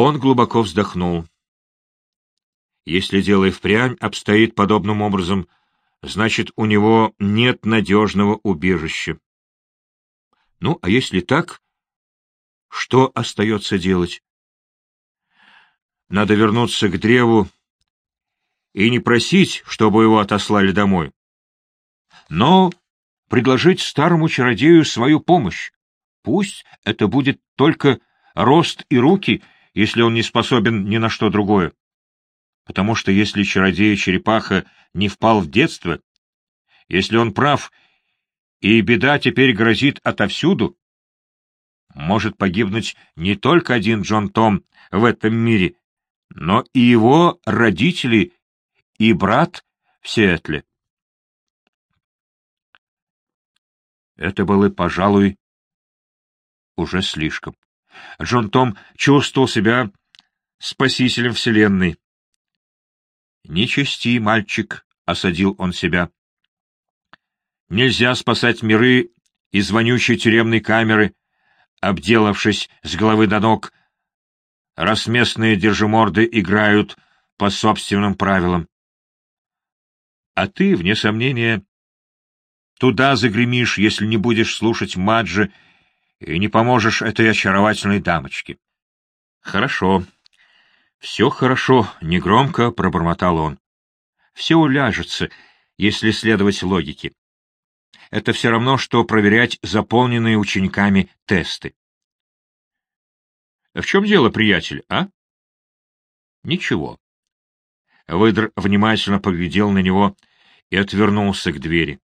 Он глубоко вздохнул. Если дело и впрямь обстоит подобным образом, значит, у него нет надежного убежища. Ну, а если так, что остается делать? Надо вернуться к древу и не просить, чтобы его отослали домой, но предложить старому чародею свою помощь. Пусть это будет только рост и руки, если он не способен ни на что другое. Потому что если чародей-черепаха не впал в детство, если он прав, и беда теперь грозит отовсюду, может погибнуть не только один Джон Том в этом мире, но и его родители и брат в Сиэтле. Это было, пожалуй, уже слишком. Джон Том чувствовал себя спасителем Вселенной. «Не чести, мальчик», — осадил он себя. «Нельзя спасать миры из вонючей тюремной камеры, обделавшись с головы до ног, раз местные держиморды играют по собственным правилам. А ты, вне сомнения, туда загремишь, если не будешь слушать Маджи и не поможешь этой очаровательной дамочке. — Хорошо. Все хорошо, — негромко пробормотал он. Все уляжется, если следовать логике. Это все равно, что проверять заполненные учениками тесты. — В чем дело, приятель, а? — Ничего. Выдр внимательно поглядел на него и отвернулся к двери.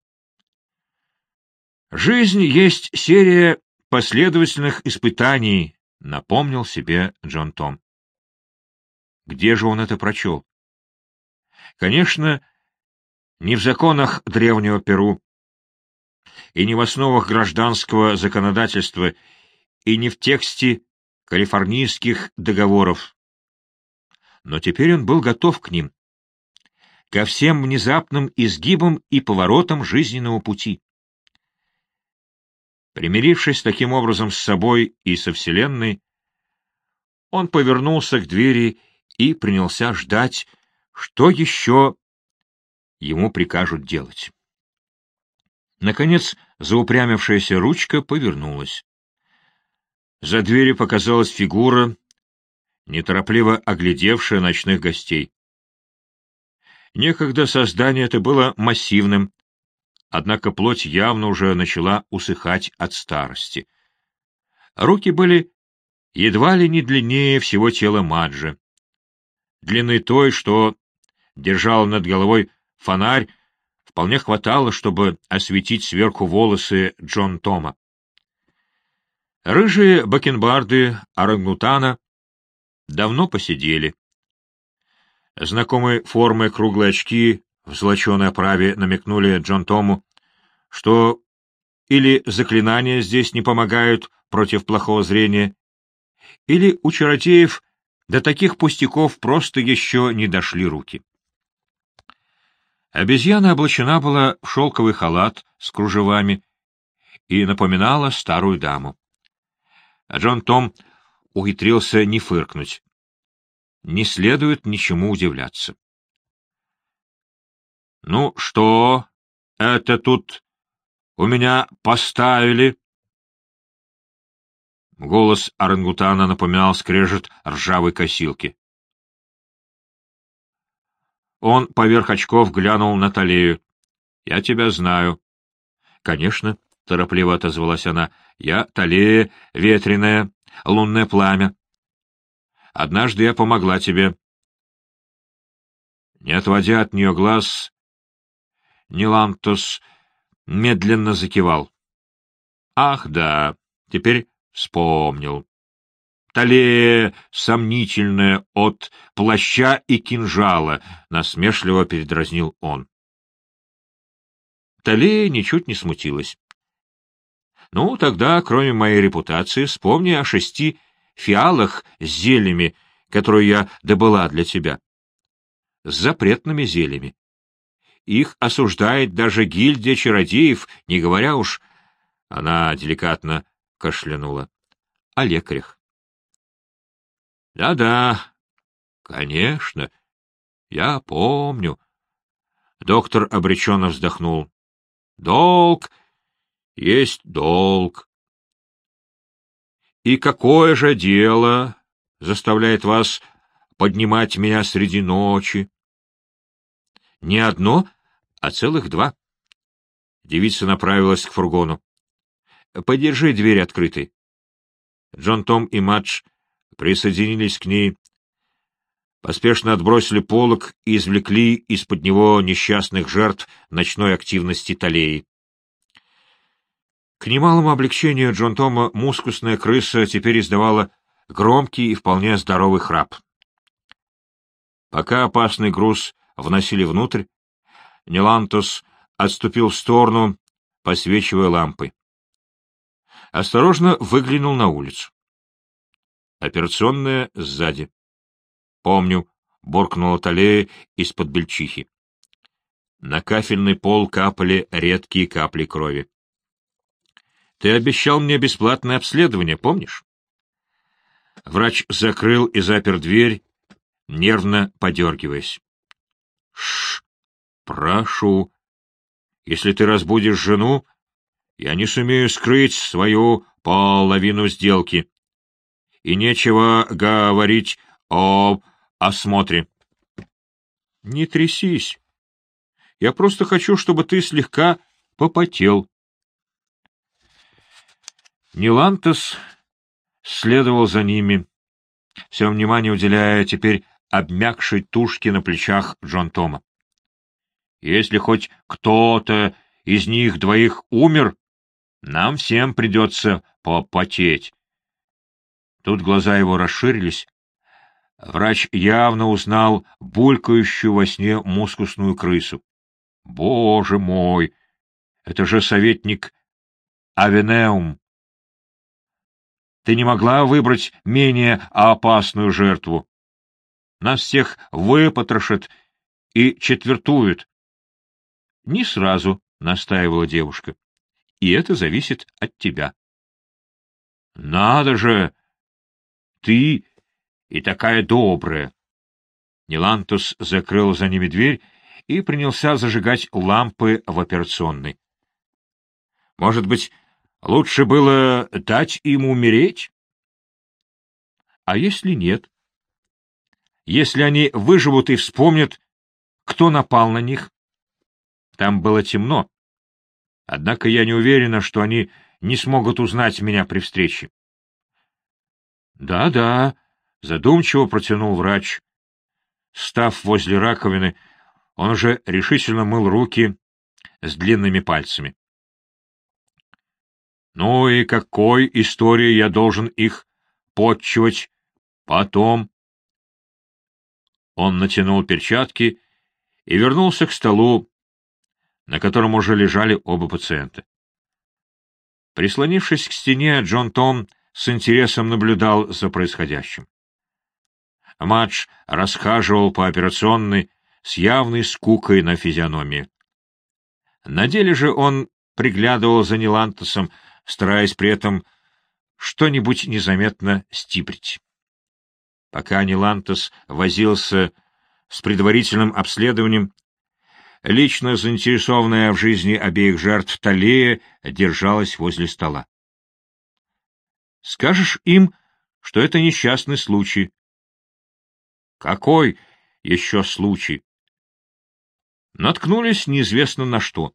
«Жизнь есть серия последовательных испытаний», — напомнил себе Джон Том. Где же он это прочел? Конечно, не в законах древнего Перу, и не в основах гражданского законодательства, и не в тексте калифорнийских договоров. Но теперь он был готов к ним, ко всем внезапным изгибам и поворотам жизненного пути. Примирившись таким образом с собой и со Вселенной, он повернулся к двери и принялся ждать, что еще ему прикажут делать. Наконец, заупрямившаяся ручка повернулась. За дверью показалась фигура, неторопливо оглядевшая ночных гостей. Некогда создание это было массивным, однако плоть явно уже начала усыхать от старости. Руки были едва ли не длиннее всего тела Маджи. Длины той, что держал над головой фонарь, вполне хватало, чтобы осветить сверху волосы Джон Тома. Рыжие бакенбарды орангутана давно посидели. Знакомые формы круглые очки в золоченой оправе намекнули Джон Тому, что или заклинания здесь не помогают против плохого зрения, или у чародеев до таких пустяков просто еще не дошли руки. Обезьяна облачена была в шелковый халат с кружевами и напоминала старую даму. А Джон Том ухитрился не фыркнуть. Не следует ничему удивляться. Ну что, это тут у меня поставили? Голос орангутана напоминал скрежет ржавой косилки. Он поверх очков глянул на Талею. — Я тебя знаю. — Конечно, — торопливо отозвалась она. — Я Талея, ветреная, лунное пламя. Однажды я помогла тебе. Не отводя от нее глаз, Нилантос медленно закивал. — Ах, да, теперь вспомнил. Талея сомнительная от плаща и кинжала, — насмешливо передразнил он. Талея ничуть не смутилась. — Ну, тогда, кроме моей репутации, вспомни о шести фиалах с зельями, которые я добыла для тебя. С запретными зельями. Их осуждает даже гильдия чародеев, не говоря уж, она деликатно кашлянула, о лекарях. Да-да, конечно, я помню. Доктор обреченно вздохнул. Долг есть долг. И какое же дело заставляет вас поднимать меня среди ночи? Не одно, а целых два. Девица направилась к фургону. — Подержи дверь открытой. Джон Том и Мадж присоединились к ней, поспешно отбросили полог и извлекли из-под него несчастных жертв ночной активности Талеи. К немалому облегчению Джон Тома мускусная крыса теперь издавала громкий и вполне здоровый храп. Пока опасный груз вносили внутрь, Нелантос отступил в сторону, посвечивая лампой. Осторожно выглянул на улицу. Операционная сзади. Помню, буркнула Талея из-под бельчихи. На кафельный пол капали редкие капли крови. Ты обещал мне бесплатное обследование, помнишь? Врач закрыл и запер дверь, нервно подергиваясь. — Шш, прошу. Если ты разбудишь жену, я не сумею скрыть свою половину сделки. И нечего говорить об осмотре. — Не трясись. Я просто хочу, чтобы ты слегка попотел. Нилантес следовал за ними, все внимание уделяя теперь обмякшей тушке на плечах Джон Тома. Если хоть кто-то из них двоих умер, нам всем придется попотеть. Тут глаза его расширились. Врач явно узнал булькающую во сне мускусную крысу. Боже мой! Это же советник Авенеум! Ты не могла выбрать менее опасную жертву. Нас всех выпотрошат и четвертуют. — Не сразу, — настаивала девушка. — И это зависит от тебя. — Надо же! Ты и такая добрая! Нилантус закрыл за ними дверь и принялся зажигать лампы в операционной. — Может быть, Лучше было дать им умереть? А если нет? Если они выживут и вспомнят, кто напал на них? Там было темно. Однако я не уверена, что они не смогут узнать меня при встрече. Да, — задумчиво протянул врач. Став возле раковины, он уже решительно мыл руки с длинными пальцами. Ну и какой истории я должен их подчивать потом? Он натянул перчатки и вернулся к столу, на котором уже лежали оба пациента. Прислонившись к стене, Джон Том с интересом наблюдал за происходящим. Мадж расхаживал по операционной с явной скукой на физиономии. На деле же он приглядывал за Нилантосом, стараясь при этом что-нибудь незаметно стиприть. Пока Нилантос возился с предварительным обследованием, лично заинтересованная в жизни обеих жертв Талея держалась возле стола. «Скажешь им, что это несчастный случай». «Какой еще случай?» Наткнулись неизвестно на что.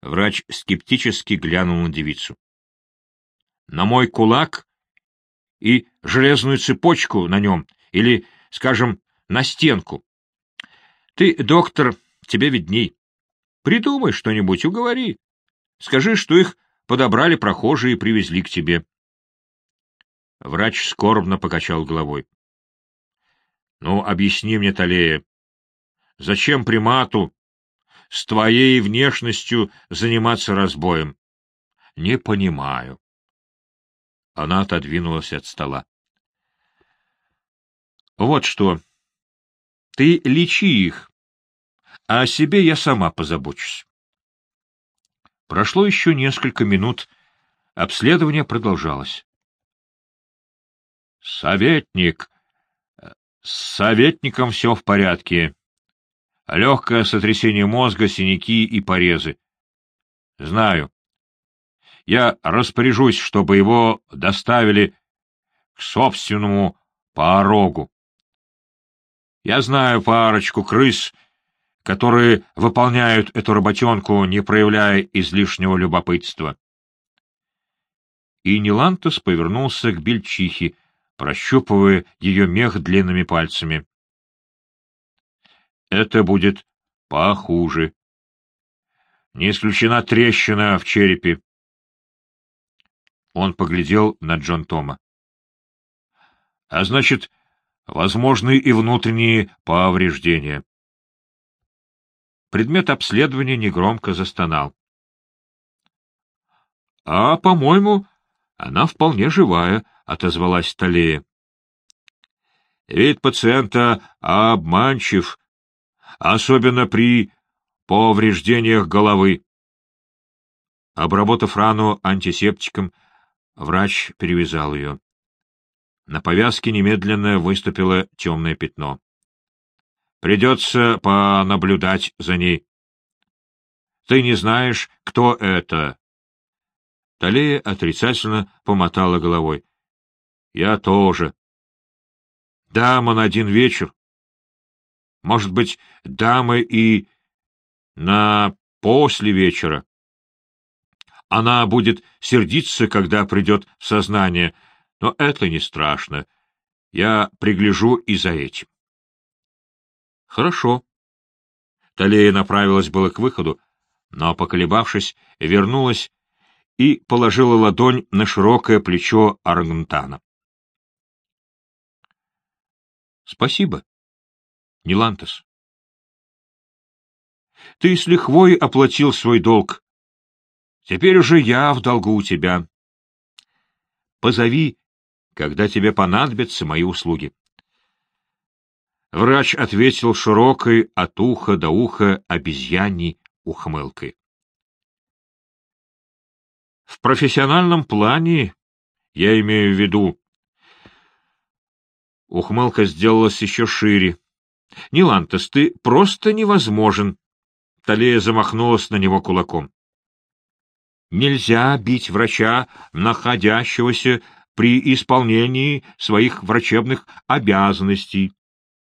Врач скептически глянул на девицу. — На мой кулак и железную цепочку на нем, или, скажем, на стенку. Ты, доктор, тебе видней. Придумай что-нибудь, уговори. Скажи, что их подобрали прохожие и привезли к тебе. Врач скорбно покачал головой. — Ну, объясни мне, Талея, зачем примату с твоей внешностью заниматься разбоем? — Не понимаю. Она отодвинулась от стола. — Вот что. Ты лечи их, а о себе я сама позабочусь. Прошло еще несколько минут. Обследование продолжалось. Советник. С советником все в порядке. Легкое сотрясение мозга, синяки и порезы. Знаю. Я распоряжусь, чтобы его доставили к собственному порогу. Я знаю парочку крыс, которые выполняют эту работенку, не проявляя излишнего любопытства. И Нилантус повернулся к бельчихе, прощупывая ее мех длинными пальцами. Это будет похуже. Не исключена трещина в черепе. Он поглядел на Джон Тома. — А значит, возможны и внутренние повреждения. Предмет обследования негромко застонал. — А, по-моему, она вполне живая, — отозвалась Талея. Вид пациента обманчив, особенно при повреждениях головы. Обработав рану антисептиком, врач перевязал ее. На повязке немедленно выступило темное пятно. Придется понаблюдать за ней. Ты не знаешь, кто это? Талея отрицательно помотала головой. Я тоже. Дама на один вечер. Может быть, дамы и на после вечера. Она будет сердиться, когда придет в сознание, но это не страшно. Я пригляжу и за этим. Хорошо. Талея направилась было к выходу, но, поколебавшись, вернулась и положила ладонь на широкое плечо Аргантана. — Спасибо, Нилантес. Ты с лихвой оплатил свой долг. Теперь уже я в долгу у тебя. Позови, когда тебе понадобятся мои услуги. Врач ответил широкой от уха до уха обезьяньей ухмылкой. В профессиональном плане, я имею в виду... Ухмылка сделалась еще шире. — Нилантес, ты просто невозможен. Талея замахнулась на него кулаком. — Нельзя бить врача, находящегося при исполнении своих врачебных обязанностей.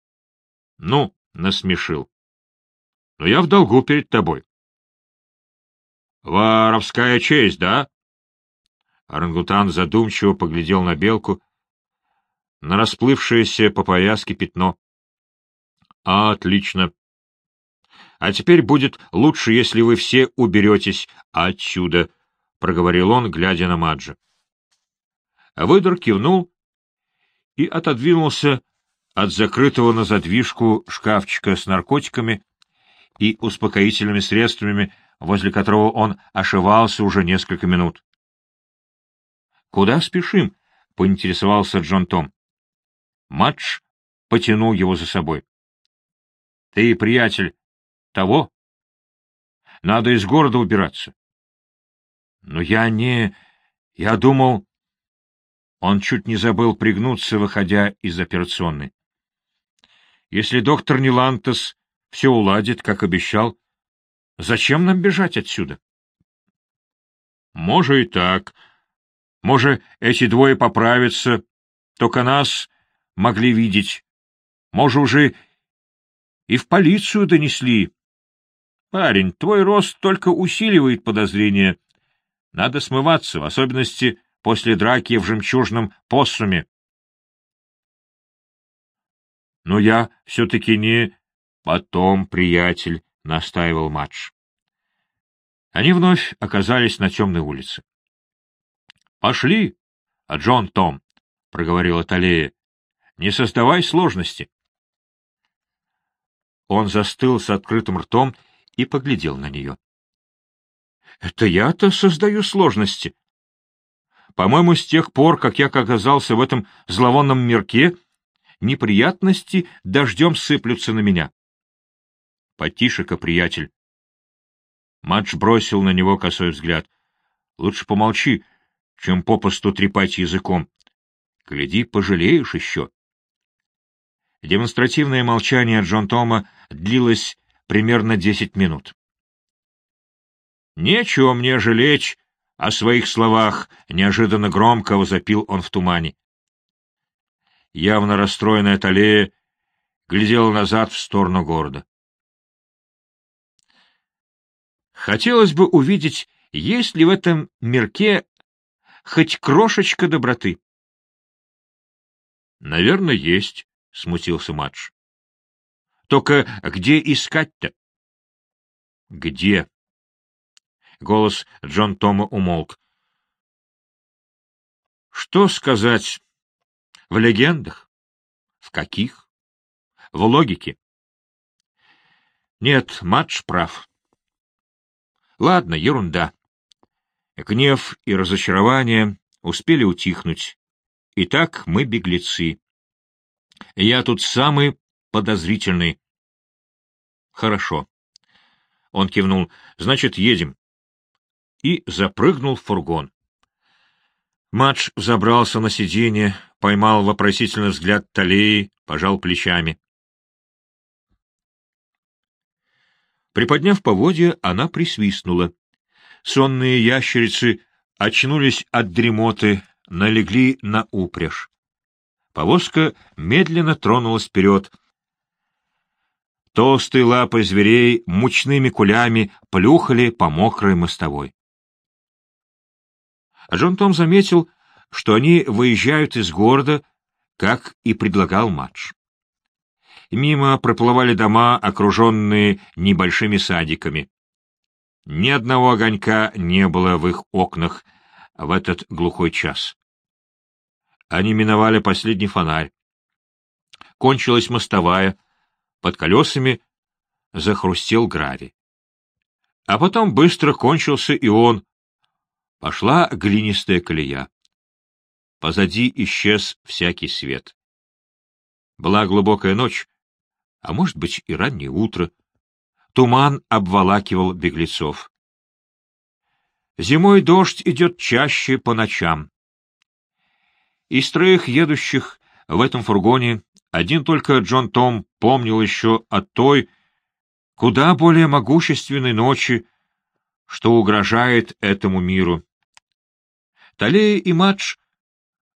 — Ну, насмешил. — Но я в долгу перед тобой. — Воровская честь, да? Орангутан задумчиво поглядел на белку, на расплывшееся по повязке пятно. — Отлично. А теперь будет лучше, если вы все уберетесь отсюда, — проговорил он, глядя на Маджа. Выдор кивнул и отодвинулся от закрытого на задвижку шкафчика с наркотиками и успокоительными средствами, возле которого он ошивался уже несколько минут. — Куда спешим? — поинтересовался Джон Том. Мадж потянул его за собой. — Ты, приятель, того? Надо из города убираться. — Но я не... Я думал... Он чуть не забыл пригнуться, выходя из операционной. Если доктор Нилантес все уладит, как обещал, зачем нам бежать отсюда? — Может, и так. Может, эти двое поправятся, только нас могли видеть. Может, уже и в полицию донесли. Парень, твой рост только усиливает подозрения. Надо смываться, в особенности после драки в жемчужном поссуме. Но я все-таки не... Потом, приятель, — настаивал Мадж. Они вновь оказались на темной улице. — Пошли, а Джон Том, — проговорила Талея. — Не создавай сложности. Он застыл с открытым ртом и поглядел на нее. — Это я-то создаю сложности. По-моему, с тех пор, как я оказался в этом зловонном мирке, неприятности дождем сыплются на меня. — Потише-ка, приятель. Мадж бросил на него косой взгляд. — Лучше помолчи, чем попусту трепать языком. Гляди, пожалеешь еще. Демонстративное молчание Джон Тома длилось примерно десять минут. «Нечего мне жалеть о своих словах», — неожиданно громко возопил он в тумане. Явно расстроенная Талея глядела назад в сторону города. Хотелось бы увидеть, есть ли в этом мирке хоть крошечка доброты. — Наверное, есть, — смутился Мадж. — Только где искать-то? — Где? Голос Джон Тома умолк. — Что сказать? В легендах? В каких? В логике? Нет, Мадж прав. Ладно, ерунда. Гнев и разочарование успели утихнуть. Итак, мы беглецы. Я тут самый подозрительный. Хорошо. Он кивнул. Значит, едем. И запрыгнул в фургон. Мадж забрался на сиденье, поймал вопросительный взгляд Талии, пожал плечами. Приподняв поводья, она присвистнула. Сонные ящерицы очнулись от дремоты, налегли на упряжь. Повозка медленно тронулась вперед. Толстые лапы зверей мучными кулями плюхали по мокрой мостовой. Джон Том заметил, что они выезжают из города, как и предлагал Мадж. Мимо проплывали дома, окруженные небольшими садиками. Ни одного огонька не было в их окнах в этот глухой час. Они миновали последний фонарь. Кончилась мостовая, под колесами захрустел гравий. А потом быстро кончился и он. Пошла глинистая колея. Позади исчез всякий свет. Была глубокая ночь, а может быть и раннее утро. Туман обволакивал беглецов. Зимой дождь идет чаще по ночам. Из троих едущих в этом фургоне один только Джон Том помнил еще о той, куда более могущественной ночи, что угрожает этому миру. Талея и Мадж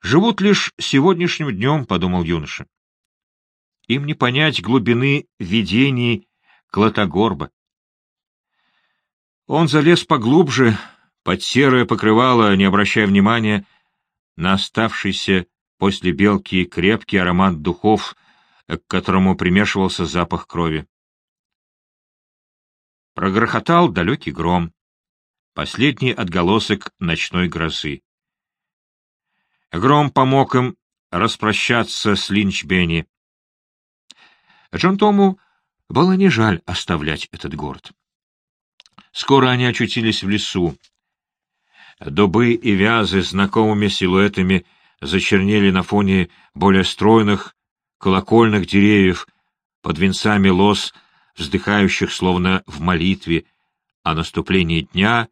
живут лишь сегодняшним днем, — подумал юноша. Им не понять глубины видений Клотогорба. Он залез поглубже, под серое покрывало, не обращая внимания на оставшийся после белки крепкий аромат духов, к которому примешивался запах крови. Прогрохотал далекий гром, последний отголосок ночной грозы. Гром помог им распрощаться с Линчбенни. Джон Тому было не жаль оставлять этот город. Скоро они очутились в лесу. Дубы и вязы знакомыми силуэтами зачернели на фоне более стройных колокольных деревьев под венцами лос, вздыхающих словно в молитве о наступлении дня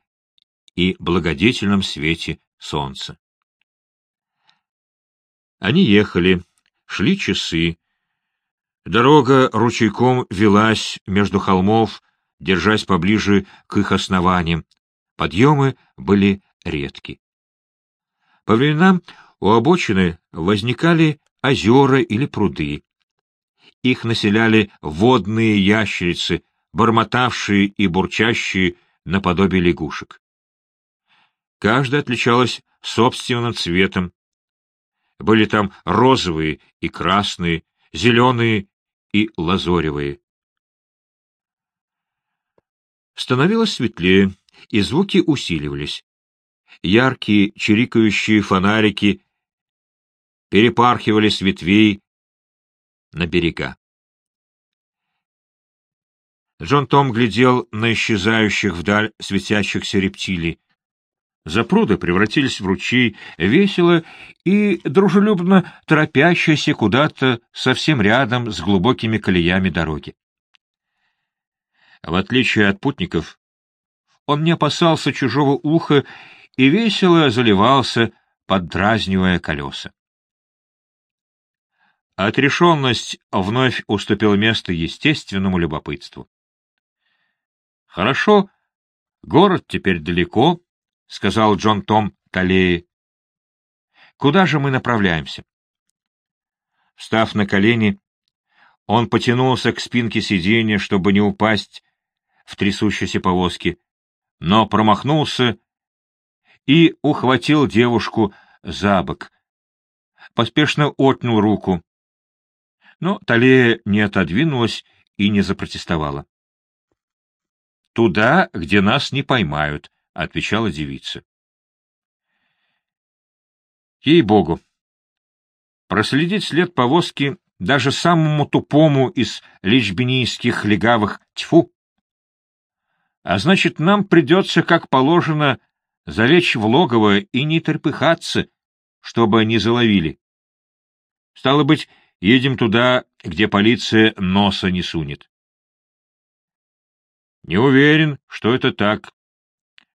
и благодетельном свете солнца. Они ехали, шли часы, Дорога ручейком велась между холмов, держась поближе к их основаниям. Подъемы были редки. По временам у обочины возникали озера или пруды. Их населяли водные ящерицы, бормотавшие и бурчащие наподобие лягушек. Каждая отличалась собственным цветом. Были там розовые и красные, зеленые и лазоревые. Становилось светлее, и звуки усиливались. Яркие чирикающие фонарики перепархивали с ветвей на берега. Джон Том глядел на исчезающих вдаль светящихся рептилий. Запруды превратились в ручей, весело и дружелюбно торопящиеся куда-то совсем рядом с глубокими колеями дороги. В отличие от путников, он не опасался чужого уха и весело заливался, поддразнивая колеса. Отрешенность вновь уступила место естественному любопытству. «Хорошо, город теперь далеко», — сказал Джон Том Талеи. «Куда же мы направляемся?» Встав на колени, он потянулся к спинке сиденья, чтобы не упасть в трясущейся повозке, но промахнулся и ухватил девушку за бок. Поспешно отнял руку. Но Талея не отодвинулась и не запротестовала. — Туда, где нас не поймают, — отвечала девица. Ей-богу! Проследить след повозки даже самому тупому из личбенийских легавых тьфу. А значит, нам придется, как положено, залечь в логово и не терпыхаться, чтобы не заловили. Стало быть, едем туда, где полиция носа не сунет. Не уверен, что это так.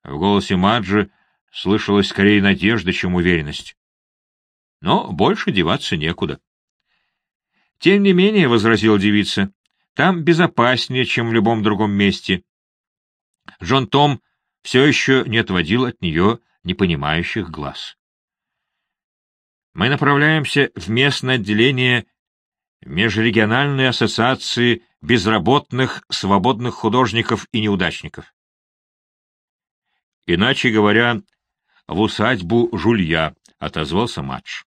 В голосе Маджи слышалась скорее надежда, чем уверенность. Но больше деваться некуда. Тем не менее, — возразила девица, — там безопаснее, чем в любом другом месте. Джон Том все еще не отводил от нее непонимающих глаз. Мы направляемся в местное отделение Межрегиональной ассоциации безработных, свободных художников и неудачников. Иначе говоря, в усадьбу Жулья, — отозвался Матч.